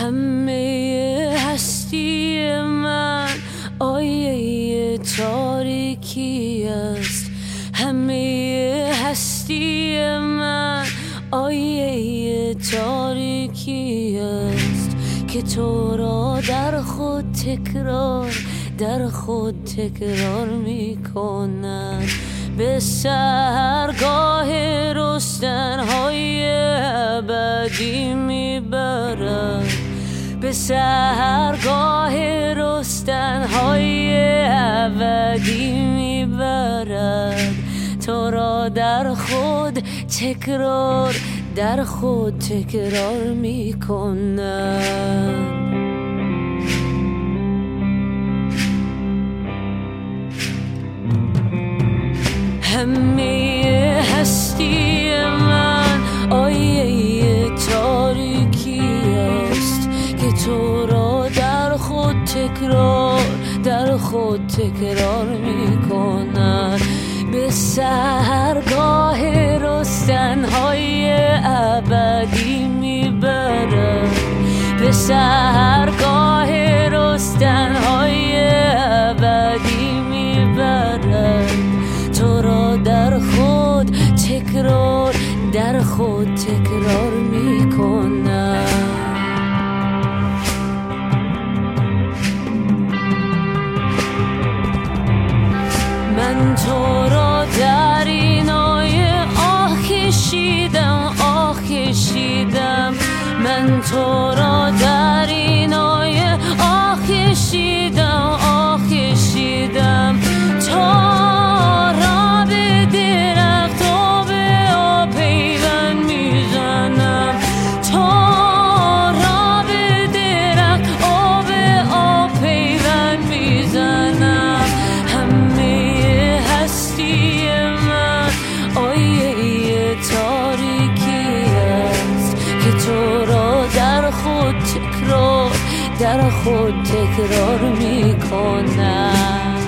همه هستی من آیه تاریکی است. همه هستی من آیه تاریکی است. که تو را در خود تکرار در خود تکرار می کند به سرگاه رستن های ابدی می‌برد به سرگاه رستن های ابدی می‌برد. تو را در خود تکرار در خود تکرار می‌کند تکرار در خود تکرار می کند به سرگاه های ابدی می‌برد به سرگاه های ابدی می‌برد در خود تکرار در خود تکرار می‌کنم من تو را در این آیه آه کشیدم آه من تو را در خود تکرار می‌کنم.